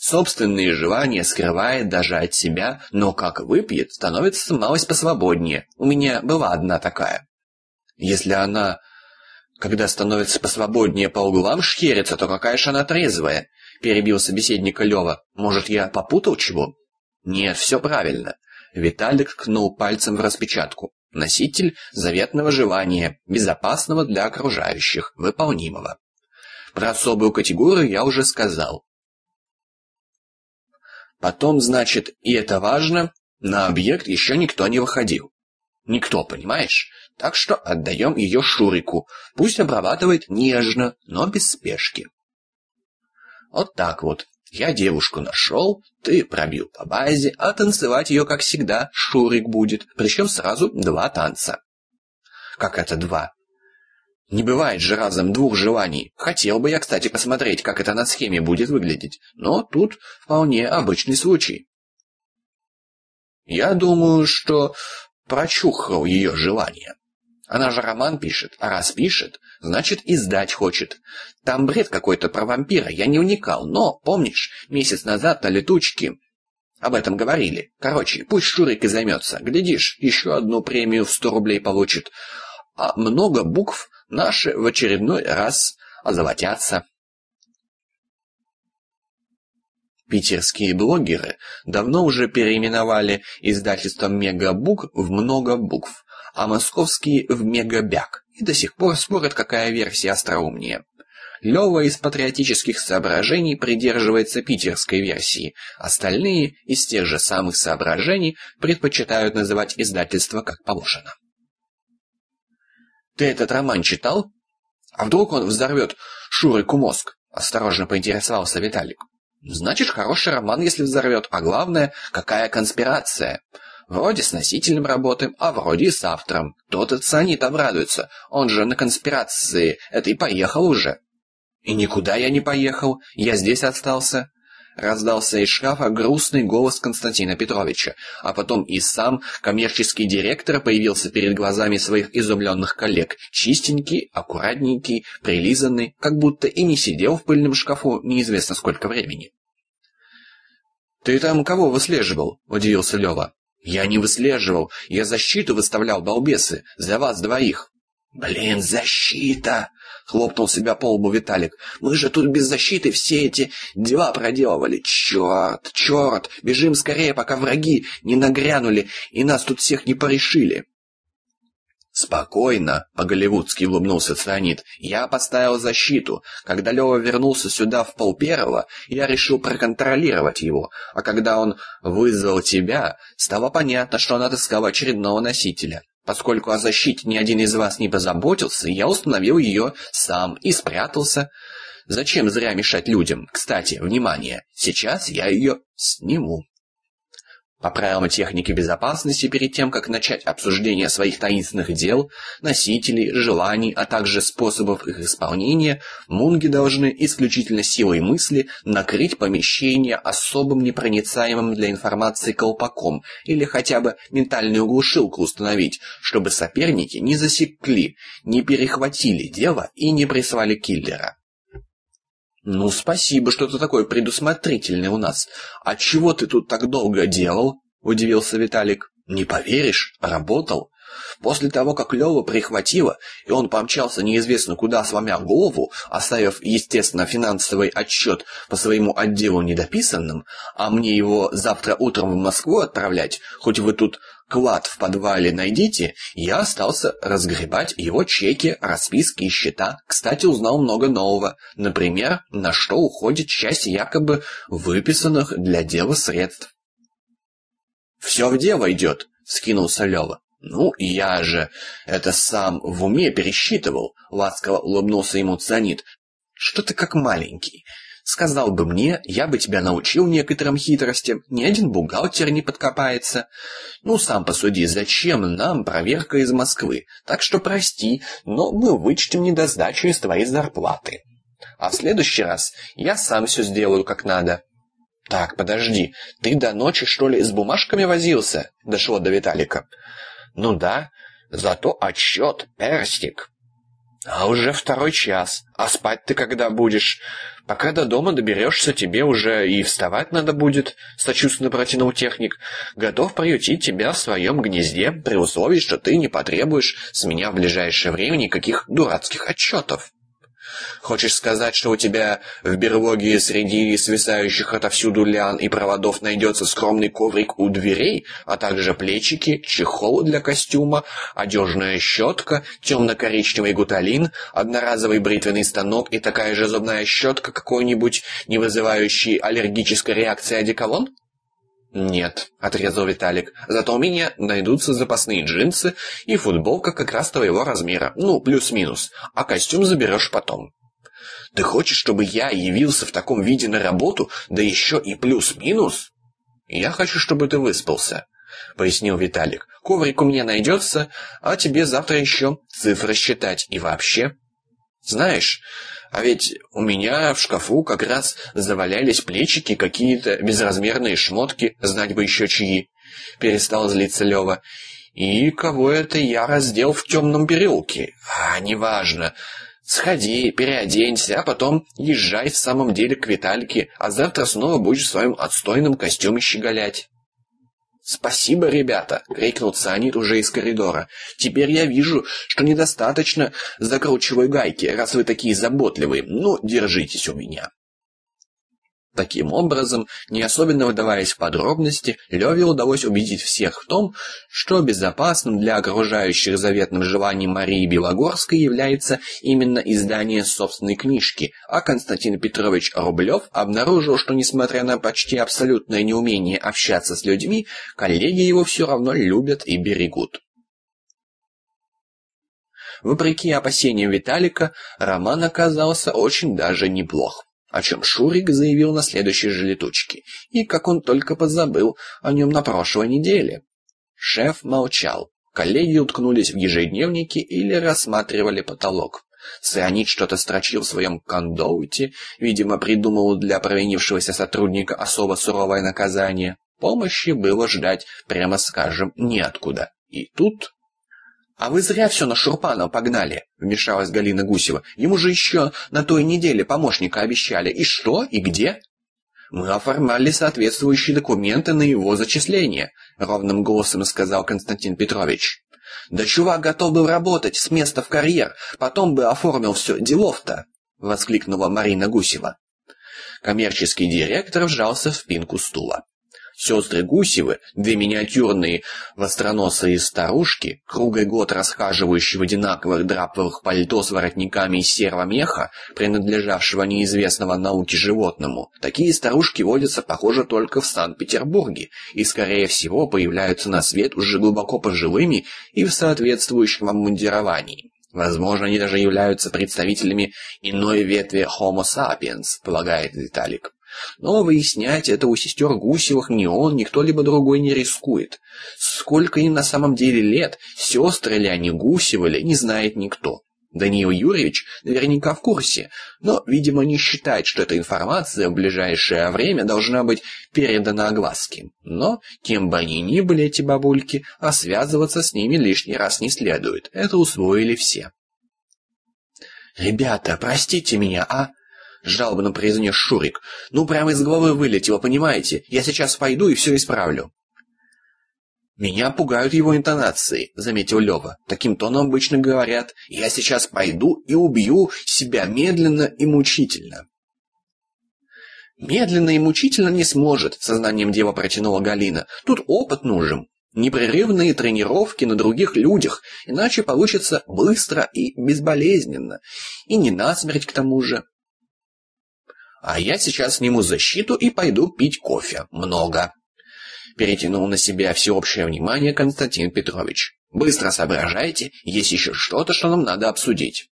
Собственные желания скрывает даже от себя, но как выпьет, становится малость посвободнее. У меня была одна такая. Если она, когда становится посвободнее по углам шхерится, то какая же она трезвая? Перебил собеседника Лева. Может, я попутал чего? Нет, все правильно. Виталик ткнул пальцем в распечатку. Носитель заветного желания, безопасного для окружающих, выполнимого. Про особую категорию я уже сказал. Потом, значит, и это важно, на объект еще никто не выходил. Никто, понимаешь? Так что отдаем ее Шурику. Пусть обрабатывает нежно, но без спешки. Вот так вот. Я девушку нашел, ты пробил по базе, а танцевать ее, как всегда, Шурик будет. Причем сразу два танца. Как это два? Не бывает же разом двух желаний. Хотел бы я, кстати, посмотреть, как это на схеме будет выглядеть. Но тут вполне обычный случай. Я думаю, что прочухал ее желание. Она же роман пишет, а раз пишет, значит издать хочет. Там бред какой-то про вампира, я не уникал, но, помнишь, месяц назад на летучке об этом говорили. Короче, пусть Шурик и займется. Глядишь, еще одну премию в сто рублей получит. А много букв наши в очередной раз озолотятся. Питерские блогеры давно уже переименовали издательство «Мегабук» в «Много букв», а московские в «Мегабяк» и до сих пор спорят, какая версия остроумнее. Лёва из патриотических соображений придерживается питерской версии, остальные из тех же самых соображений предпочитают называть издательство как положено. «Ты этот роман читал? А вдруг он взорвет Шурику мозг?» — осторожно поинтересовался Виталик. «Значит, хороший роман, если взорвет, а главное, какая конспирация!» Вроде с носителем работаем, а вроде и с автором. Тот Цианид обрадуется. Он же на конспирации это и поехал уже. И никуда я не поехал. Я здесь остался. Раздался из шкафа грустный голос Константина Петровича, а потом и сам коммерческий директор появился перед глазами своих изумленных коллег, чистенький, аккуратненький, прилизанный, как будто и не сидел в пыльном шкафу неизвестно сколько времени. «Ты там кого выслеживал?» — удивился Лева. «Я не выслеживал, я защиту выставлял, балбесы, за вас двоих». «Блин, защита!» — хлопнул себя по лбу Виталик. «Мы же тут без защиты все эти дела проделывали. Черт, черт! Бежим скорее, пока враги не нагрянули и нас тут всех не порешили!» «Спокойно», — по-голливудски улыбнулся Цианид. «Я поставил защиту. Когда Лева вернулся сюда в полперого, я решил проконтролировать его. А когда он вызвал тебя, стало понятно, что он отыскал очередного носителя. Поскольку о защите ни один из вас не позаботился, я установил ее сам и спрятался. Зачем зря мешать людям? Кстати, внимание, сейчас я ее сниму». По правилам техники безопасности, перед тем, как начать обсуждение своих таинственных дел, носителей, желаний, а также способов их исполнения, мунги должны исключительно силой мысли накрыть помещение особым непроницаемым для информации колпаком или хотя бы ментальную глушилку установить, чтобы соперники не засекли, не перехватили дело и не прислали киллера. «Ну, спасибо, что ты такой предусмотрительный у нас. А чего ты тут так долго делал?» — удивился Виталик. «Не поверишь, работал. После того, как Лёва прихватило, и он помчался неизвестно куда, сломя голову, оставив, естественно, финансовый отчет по своему отделу недописанным, а мне его завтра утром в Москву отправлять, хоть вы тут клад в подвале найдите, я остался разгребать его чеки, расписки и счета. Кстати, узнал много нового. Например, на что уходит часть якобы выписанных для дела средств. «Все в дело идет», — скинулся Лева. «Ну, я же это сам в уме пересчитывал», — ласково улыбнулся ему Цианид. «Что ты как маленький? Сказал бы мне, я бы тебя научил некоторым хитростям, ни один бухгалтер не подкопается. Ну, сам посуди, зачем нам проверка из Москвы? Так что прости, но мы вычтем недосдачу из твоей зарплаты. А в следующий раз я сам все сделаю как надо». «Так, подожди, ты до ночи, что ли, с бумажками возился?» — дошло до Виталика. «Ну да, зато отчет, перстик». «А уже второй час. А спать ты когда будешь? Пока до дома доберешься, тебе уже и вставать надо будет», — сочувственно протянул техник. «Готов приютить тебя в своем гнезде, при условии, что ты не потребуешь с меня в ближайшее время никаких дурацких отчетов». Хочешь сказать, что у тебя в берлоге среди свисающих отовсюду лян и проводов найдется скромный коврик у дверей, а также плечики, чехол для костюма, одежная щетка, темно-коричневый гуталин, одноразовый бритвенный станок и такая же зубная щетка какой-нибудь, не вызывающий аллергической реакции одеколон? «Нет», — отрезал Виталик, — «зато у меня найдутся запасные джинсы и футболка как раз твоего размера, ну, плюс-минус, а костюм заберешь потом». «Ты хочешь, чтобы я явился в таком виде на работу, да еще и плюс-минус?» «Я хочу, чтобы ты выспался», — пояснил Виталик. «Коврик у меня найдется, а тебе завтра еще цифры считать и вообще...» «Знаешь, а ведь у меня в шкафу как раз завалялись плечики, какие-то безразмерные шмотки, знать бы еще чьи. Перестал злиться Лева. И кого это я раздел в темном переулке? А, неважно. Сходи, переоденься, а потом езжай в самом деле к Витальке, а завтра снова будешь в своем отстойном костюме щеголять. «Спасибо, ребята!» — крикнул Санит уже из коридора. «Теперь я вижу, что недостаточно закручиваю гайки, раз вы такие заботливые. Ну, держитесь у меня!» Таким образом, не особенно выдаваясь в подробности, Леве удалось убедить всех в том, что безопасным для окружающих заветным желанием Марии Белогорской является именно издание собственной книжки, а Константин Петрович Рублев обнаружил, что несмотря на почти абсолютное неумение общаться с людьми, коллеги его все равно любят и берегут. Вопреки опасениям Виталика, роман оказался очень даже неплох о чем Шурик заявил на следующей же летучке, и как он только позабыл о нем на прошлой неделе. Шеф молчал. Коллеги уткнулись в ежедневники или рассматривали потолок. Цианид что-то строчил в своем кондоуте, видимо, придумал для провинившегося сотрудника особо суровое наказание. Помощи было ждать, прямо скажем, неоткуда. И тут «А вы зря все на Шурпана погнали», — вмешалась Галина Гусева. «Ему же еще на той неделе помощника обещали. И что? И где?» «Мы оформляли соответствующие документы на его зачисление», — ровным голосом сказал Константин Петрович. «Да чувак готов был работать с места в карьер, потом бы оформил все делов-то», — воскликнула Марина Гусева. Коммерческий директор вжался в спинку стула. Сестры Гусевы, две миниатюрные востроносые старушки, круглый год расхаживающие в одинаковых драповых пальто с воротниками из серого меха, принадлежавшего неизвестного науке животному. Такие старушки водятся, похоже, только в Санкт-Петербурге и, скорее всего, появляются на свет уже глубоко пожилыми и в соответствующем обмундировании. Возможно, они даже являются представителями иной ветви Homo sapiens, полагает Виталик. Но выяснять это у сестер Гусевых ни он, ни кто-либо другой не рискует. Сколько им на самом деле лет, сестры ли они Гусевы ли, не знает никто. Даниил Юрьевич наверняка в курсе, но, видимо, не считает, что эта информация в ближайшее время должна быть передана огласке. Но, кем бы они ни были, эти бабульки, а связываться с ними лишний раз не следует. Это усвоили все. «Ребята, простите меня, а?» — жалобно произнес Шурик. «Ну, прямо из головы вылетело, понимаете? Я сейчас пойду и все исправлю». «Меня пугают его интонации», — заметил Лева. «Таким тоном обычно говорят, я сейчас пойду и убью себя медленно и мучительно». «Медленно и мучительно не сможет», — сознанием дела протянула Галина. «Тут опыт нужен. Непрерывные тренировки на других людях, иначе получится быстро и безболезненно. И не насмерть к тому же. А я сейчас сниму защиту и пойду пить кофе. Много. Перетянул на себя всеобщее внимание Константин Петрович. Быстро соображайте, есть еще что-то, что нам надо обсудить.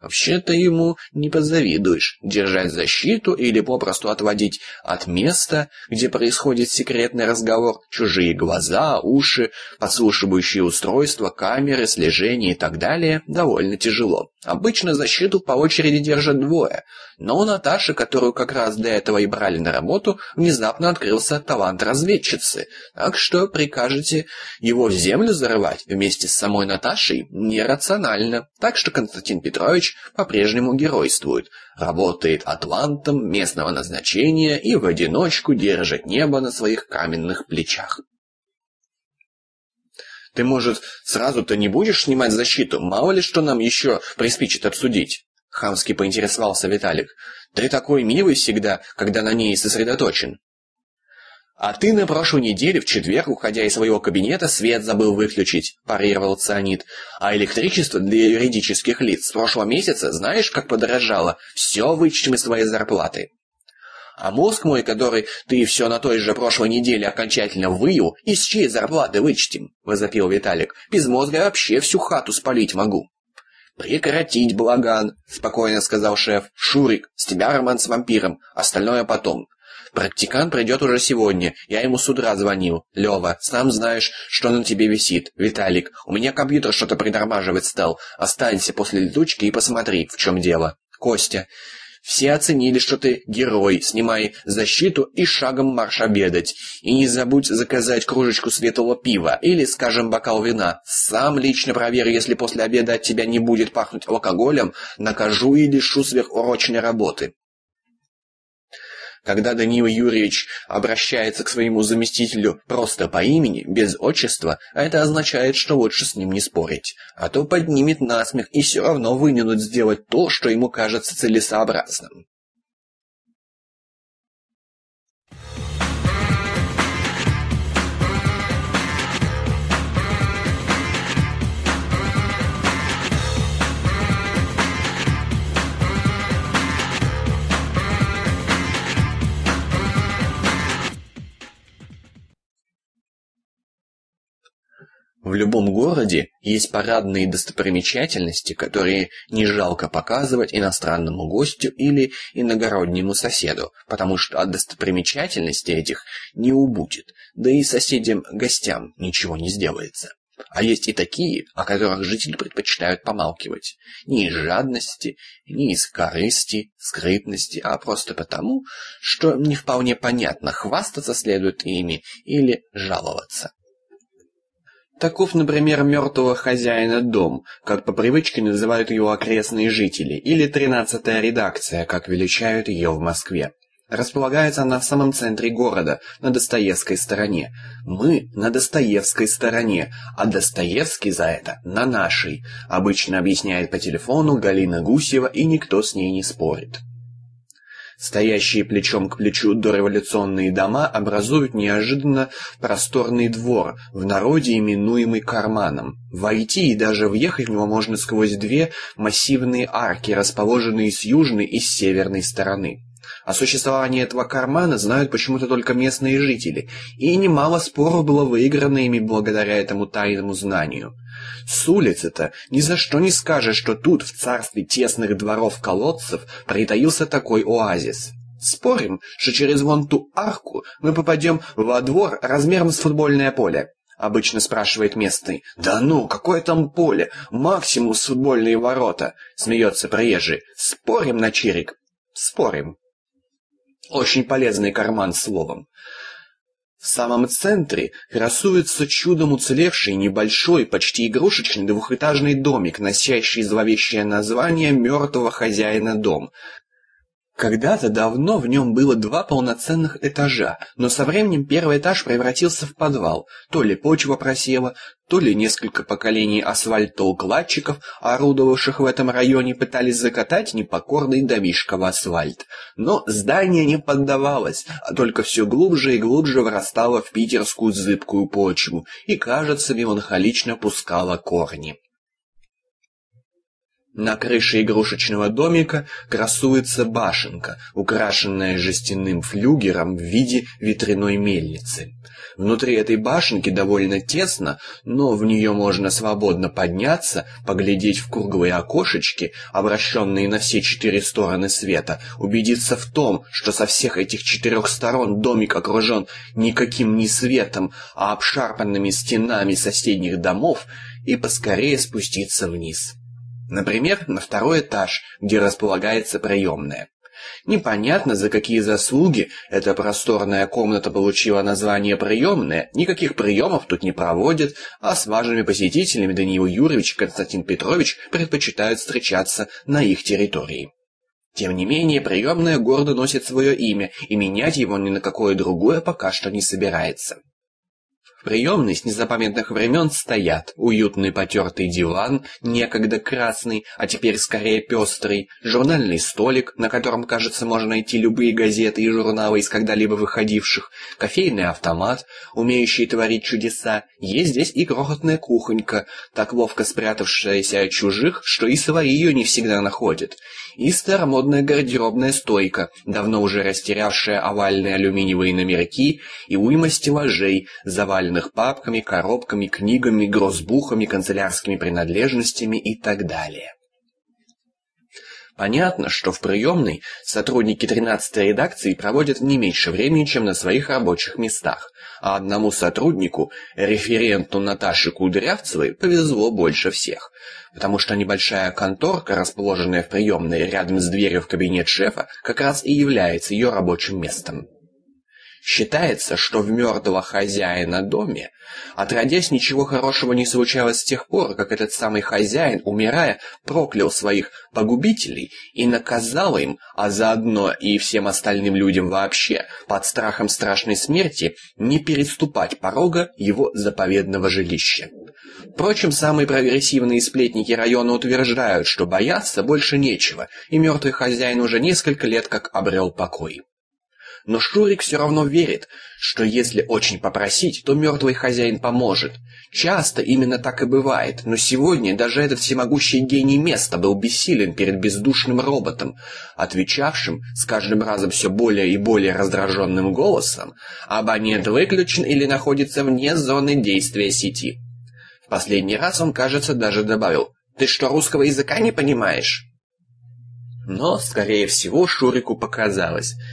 Вообще-то ему не позавидуешь. Держать защиту или попросту отводить от места, где происходит секретный разговор, чужие глаза, уши, подслушивающие устройства, камеры, слежение и так далее, довольно тяжело. Обычно защиту по очереди держат двое, но у Наташи, которую как раз для этого и брали на работу, внезапно открылся талант разведчицы, так что прикажете его в землю зарывать вместе с самой Наташей нерационально. Так что Константин Петрович по-прежнему геройствует, работает атлантом местного назначения и в одиночку держит небо на своих каменных плечах. Ты, может, сразу-то не будешь снимать защиту? Мало ли что нам еще приспичит обсудить. Хамски поинтересовался Виталик. Ты такой милый всегда, когда на ней сосредоточен. «А ты на прошлой неделе в четверг, уходя из своего кабинета, свет забыл выключить», – парировал Цианид. «А электричество для юридических лиц с прошлого месяца знаешь, как подорожало? Все вычтем из твоей зарплаты». А мозг мой, который ты все на той же прошлой неделе окончательно выил, из чьей зарплаты вычтем?» — возопил Виталик. «Без мозга вообще всю хату спалить могу». «Прекратить, Благан», — спокойно сказал шеф. «Шурик, с тебя роман с вампиром, остальное потом. Практикант придет уже сегодня. Я ему с утра звонил. Лева, сам знаешь, что на тебе висит. Виталик, у меня компьютер что-то притормаживать стал. Останься после летучки и посмотри, в чем дело. Костя, все оценили, что ты герой. Снимай защиту и шагом марш обедать. И не забудь заказать кружечку светлого пива или, скажем, бокал вина. Сам лично проверь, если после обеда от тебя не будет пахнуть алкоголем, накажу и лишу сверхурочной работы. Когда Даниил Юрьевич обращается к своему заместителю просто по имени, без отчества, это означает, что лучше с ним не спорить. А то поднимет насмех и все равно вынудит сделать то, что ему кажется целесообразным. В любом городе есть парадные достопримечательности, которые не жалко показывать иностранному гостю или иногороднему соседу, потому что от достопримечательностей этих не убудет, да и соседям-гостям ничего не сделается. А есть и такие, о которых жители предпочитают помалкивать. Не из жадности, не из корысти, скрытности, а просто потому, что не вполне понятно, хвастаться следует ими или жаловаться. Таков, например, мертвого хозяина дом, как по привычке называют его окрестные жители, или тринадцатая редакция, как величают ее в Москве. Располагается она в самом центре города, на Достоевской стороне. Мы на Достоевской стороне, а Достоевский за это на нашей, обычно объясняет по телефону Галина Гусева, и никто с ней не спорит. Стоящие плечом к плечу дореволюционные дома образуют неожиданно просторный двор, в народе именуемый карманом. Войти и даже въехать в него можно сквозь две массивные арки, расположенные с южной и с северной стороны. О существовании этого кармана знают почему-то только местные жители, и немало споров было выиграно ими благодаря этому тайному знанию. С улицы-то ни за что не скажешь, что тут, в царстве тесных дворов-колодцев, притаился такой оазис. Спорим, что через вон ту арку мы попадем во двор размером с футбольное поле. Обычно спрашивает местный. «Да ну, какое там поле? Максимум футбольные ворота!» Смеется проезжий. «Спорим на чирик?» «Спорим». Очень полезный карман словом. В самом центре красуется чудом уцелевший небольшой, почти игрушечный двухэтажный домик, носящий зловещее название «Мертвого хозяина дом», когда-то давно в нем было два полноценных этажа, но со временем первый этаж превратился в подвал. То ли почва просела, то ли несколько поколений асфальтоукладчиков, орудовавших в этом районе, пытались закатать непокорный домишко в асфальт. Но здание не поддавалось, а только все глубже и глубже врастало в питерскую зыбкую почву и, кажется, меланхолично пускало корни. На крыше игрушечного домика красуется башенка, украшенная жестяным флюгером в виде ветряной мельницы. Внутри этой башенки довольно тесно, но в нее можно свободно подняться, поглядеть в круглые окошечки, обращенные на все четыре стороны света, убедиться в том, что со всех этих четырех сторон домик окружен никаким не светом, а обшарпанными стенами соседних домов, и поскорее спуститься вниз. Например, на второй этаж, где располагается приемная. Непонятно, за какие заслуги эта просторная комната получила название приемная. Никаких приемов тут не проводят, а с важными посетителями Даниил Юрьевич и Константин Петрович предпочитают встречаться на их территории. Тем не менее, приемная гордо носит свое имя, и менять его ни на какое другое пока что не собирается. В приемной с незапамятных времен стоят. Уютный потертый диван, некогда красный, а теперь скорее пестрый, журнальный столик, на котором, кажется, можно найти любые газеты и журналы из когда-либо выходивших, кофейный автомат, умеющий творить чудеса, есть здесь и крохотная кухонька, так ловко спрятавшаяся от чужих, что и свои ее не всегда находят, и старомодная гардеробная стойка, давно уже растерявшая овальные алюминиевые номерки, и уйма стеллажей, заваленных заваленных папками, коробками, книгами, грозбухами, канцелярскими принадлежностями и так далее. Понятно, что в приемной сотрудники 13-й редакции проводят не меньше времени, чем на своих рабочих местах, а одному сотруднику, референту Наташе Кудрявцевой, повезло больше всех, потому что небольшая конторка, расположенная в приемной рядом с дверью в кабинет шефа, как раз и является ее рабочим местом. Считается, что в мертвого хозяина доме, отродясь, ничего хорошего не случалось с тех пор, как этот самый хозяин, умирая, проклял своих погубителей и наказал им, а заодно и всем остальным людям вообще, под страхом страшной смерти, не переступать порога его заповедного жилища. Впрочем, самые прогрессивные сплетники района утверждают, что бояться больше нечего, и мертвый хозяин уже несколько лет как обрел покой. Но Шурик все равно верит, что если очень попросить, то мертвый хозяин поможет. Часто именно так и бывает, но сегодня даже этот всемогущий гений места был бессилен перед бездушным роботом, отвечавшим с каждым разом все более и более раздраженным голосом «Абонент выключен или находится вне зоны действия сети». В последний раз он, кажется, даже добавил «Ты что, русского языка не понимаешь?» Но, скорее всего, Шурику показалось –